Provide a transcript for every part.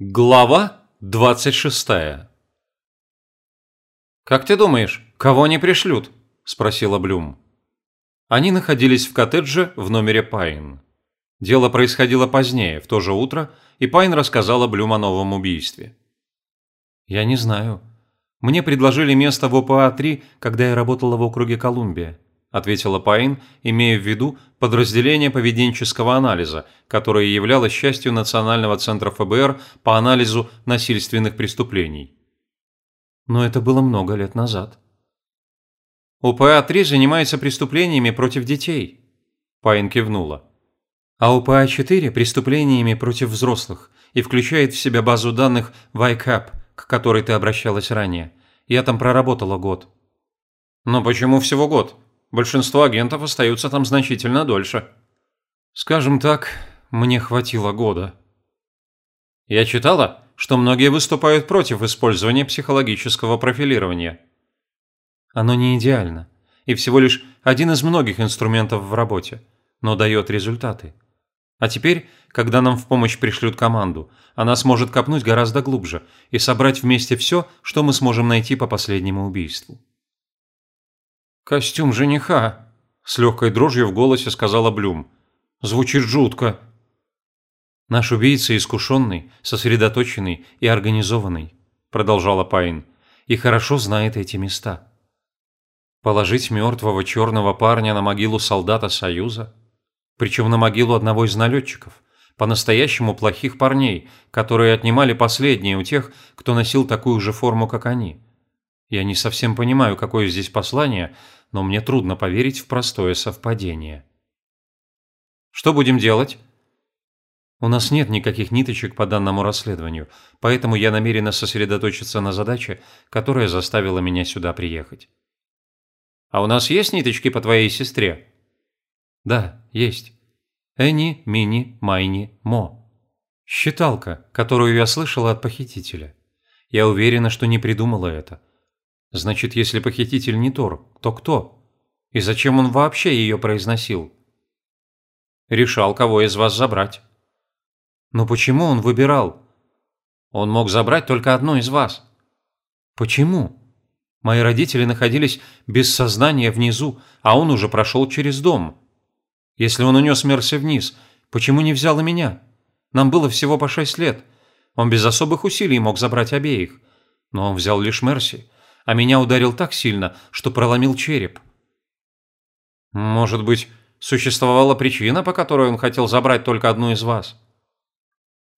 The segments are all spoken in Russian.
Глава 26 «Как ты думаешь, кого они пришлют?» – спросила Блюм. Они находились в коттедже в номере Пайн. Дело происходило позднее, в то же утро, и Пайн рассказала Блюм о новом убийстве. «Я не знаю. Мне предложили место в ОПА-3, когда я работала в округе Колумбия ответила Пайн, имея в виду подразделение поведенческого анализа, которое являлось частью Национального центра ФБР по анализу насильственных преступлений. Но это было много лет назад. УПА-3 занимается преступлениями против детей. Пайн кивнула. А УПА-4 – преступлениями против взрослых и включает в себя базу данных VICAP, к которой ты обращалась ранее. Я там проработала год. Но почему всего год? Большинство агентов остаются там значительно дольше. Скажем так, мне хватило года. Я читала, что многие выступают против использования психологического профилирования. Оно не идеально и всего лишь один из многих инструментов в работе, но дает результаты. А теперь, когда нам в помощь пришлют команду, она сможет копнуть гораздо глубже и собрать вместе все, что мы сможем найти по последнему убийству. «Костюм жениха», – с легкой дрожью в голосе сказала Блюм. «Звучит жутко». «Наш убийца искушенный, сосредоточенный и организованный», – продолжала Пайн, – «и хорошо знает эти места». Положить мертвого черного парня на могилу солдата Союза? Причем на могилу одного из налетчиков, по-настоящему плохих парней, которые отнимали последние у тех, кто носил такую же форму, как они. Я не совсем понимаю, какое здесь послание, но мне трудно поверить в простое совпадение. Что будем делать? У нас нет никаких ниточек по данному расследованию, поэтому я намерена сосредоточиться на задаче, которая заставила меня сюда приехать. А у нас есть ниточки по твоей сестре? Да, есть. Эни, Мини, Майни, Мо. Считалка, которую я слышала от похитителя. Я уверена, что не придумала это. Значит, если похититель не Тор, то кто? И зачем он вообще ее произносил? Решал, кого из вас забрать. Но почему он выбирал? Он мог забрать только одну из вас. Почему? Мои родители находились без сознания внизу, а он уже прошел через дом. Если он унес Мерси вниз, почему не взял и меня? Нам было всего по шесть лет. Он без особых усилий мог забрать обеих. Но он взял лишь Мерси а меня ударил так сильно, что проломил череп. Может быть, существовала причина, по которой он хотел забрать только одну из вас?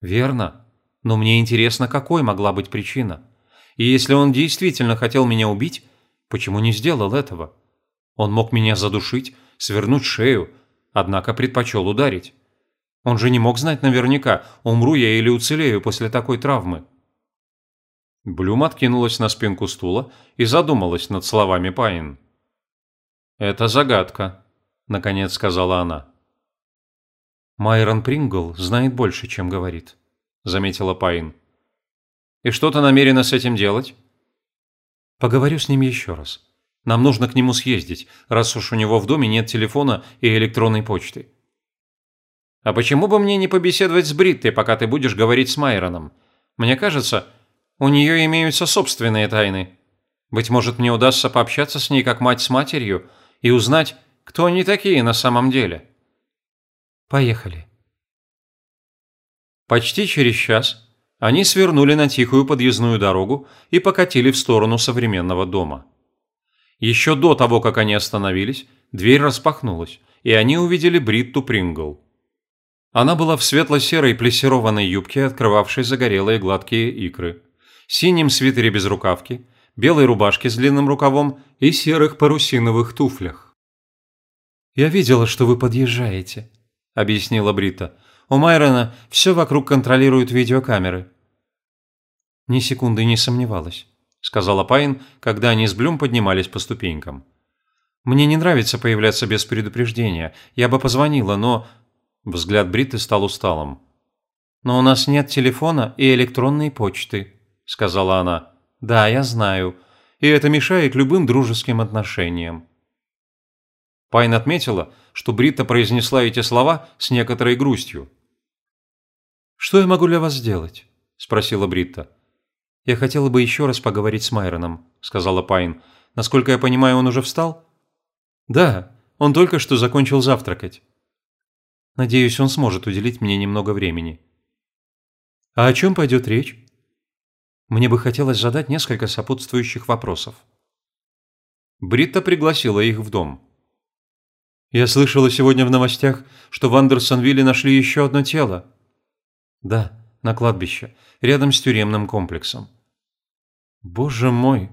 Верно. Но мне интересно, какой могла быть причина. И если он действительно хотел меня убить, почему не сделал этого? Он мог меня задушить, свернуть шею, однако предпочел ударить. Он же не мог знать наверняка, умру я или уцелею после такой травмы. Блюм откинулась на спинку стула и задумалась над словами Пайн. «Это загадка», – наконец сказала она. «Майрон Прингл знает больше, чем говорит», – заметила Пайн. «И что ты намерена с этим делать?» «Поговорю с ним еще раз. Нам нужно к нему съездить, раз уж у него в доме нет телефона и электронной почты». «А почему бы мне не побеседовать с Бриттой, пока ты будешь говорить с Майроном? Мне кажется, у нее имеются собственные тайны. Быть может, мне удастся пообщаться с ней как мать с матерью и узнать, кто они такие на самом деле. Поехали. Почти через час они свернули на тихую подъездную дорогу и покатили в сторону современного дома. Еще до того, как они остановились, дверь распахнулась, и они увидели Бритту Прингл. Она была в светло-серой плессированной юбке, открывавшей загорелые гладкие икры синем свитере без рукавки, белой рубашке с длинным рукавом и серых парусиновых туфлях. «Я видела, что вы подъезжаете», – объяснила Брита. «У Майрона все вокруг контролируют видеокамеры». «Ни секунды не сомневалась», – сказала Пайн, когда они с Блюм поднимались по ступенькам. «Мне не нравится появляться без предупреждения. Я бы позвонила, но...» Взгляд Бриты стал усталым. «Но у нас нет телефона и электронной почты», – сказала она. «Да, я знаю. И это мешает любым дружеским отношениям». Пайн отметила, что Бритта произнесла эти слова с некоторой грустью. «Что я могу для вас сделать?» – спросила Бритта. «Я хотела бы еще раз поговорить с Майроном», – сказала Пайн. «Насколько я понимаю, он уже встал?» «Да, он только что закончил завтракать». «Надеюсь, он сможет уделить мне немного времени». «А о чем пойдет речь?» «Мне бы хотелось задать несколько сопутствующих вопросов». Бритта пригласила их в дом. «Я слышала сегодня в новостях, что в Андерсонвилле нашли еще одно тело». «Да, на кладбище, рядом с тюремным комплексом». «Боже мой!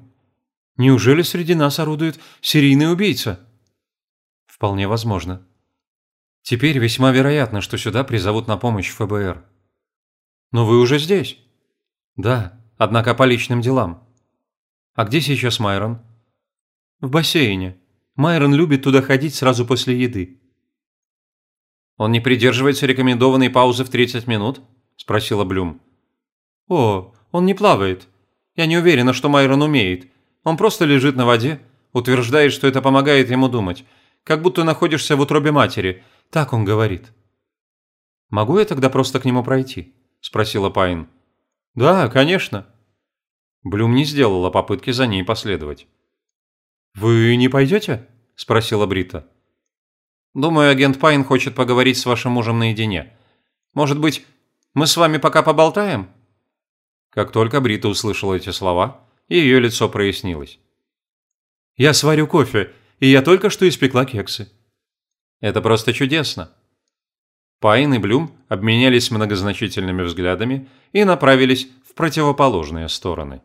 Неужели среди нас орудует серийный убийца?» «Вполне возможно. Теперь весьма вероятно, что сюда призовут на помощь ФБР». «Но вы уже здесь?» «Да, однако по личным делам». «А где сейчас Майрон?» «В бассейне. Майрон любит туда ходить сразу после еды». «Он не придерживается рекомендованной паузы в 30 минут?» – спросила Блюм. «О, он не плавает. Я не уверена, что Майрон умеет. Он просто лежит на воде, утверждает, что это помогает ему думать. Как будто находишься в утробе матери. Так он говорит». «Могу я тогда просто к нему пройти?» – спросила Пайн. «Да, конечно». Блюм не сделала попытки за ней последовать. «Вы не пойдете?» – спросила Брита. «Думаю, агент Пайн хочет поговорить с вашим мужем наедине. Может быть, мы с вами пока поболтаем?» Как только Брита услышала эти слова, ее лицо прояснилось. «Я сварю кофе, и я только что испекла кексы». «Это просто чудесно». Пайн и Блюм обменялись многозначительными взглядами и направились в противоположные стороны.